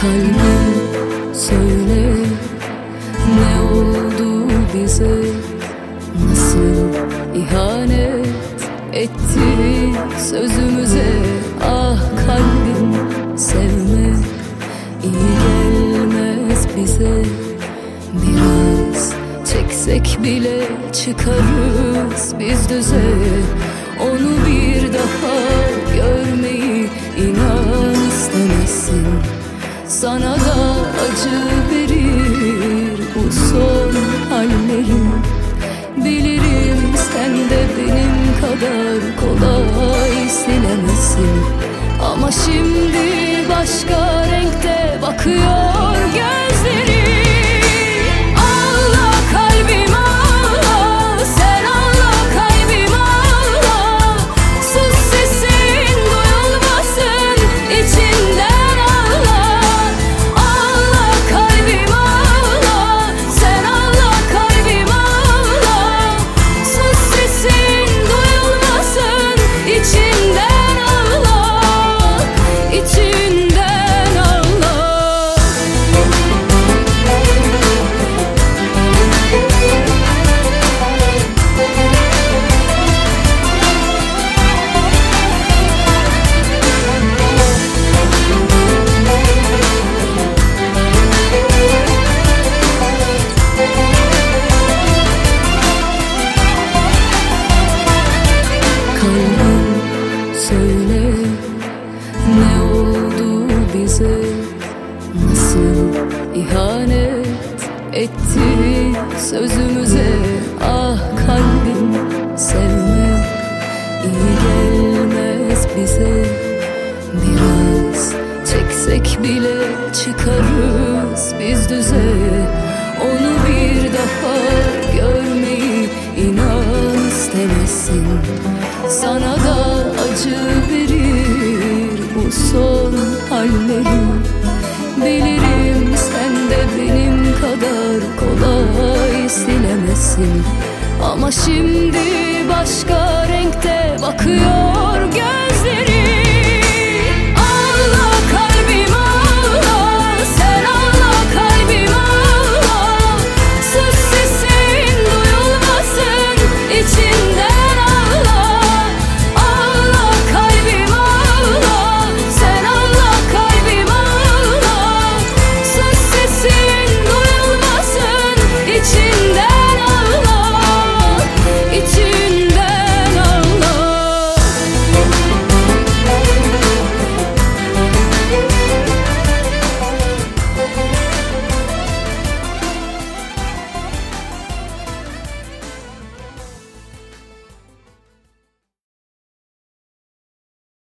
Kalbim söyle ne oldu bize? Nasıl ihanet etti sözümüze? Ah kalbim sevme iyi gelmez bize. Biraz çeksek bile çıkarız biz düze. Onu bir daha görmeyi inan. Sana da acı verir bu son hallerim. Bilirim sen de benim kadar kolay silemezsin. Ama şimdi başka renkte bakıyor ihanet etti sözümüze. Ah kalbim sevme iyi gelmez bize. Biraz çeksek bile çıkarız biz düze. Onu bir daha görmeyi inan istemezsin. Sana da acı verir bu son hallerim neredesin Ama şimdi başka renkte bakıyor gönlüm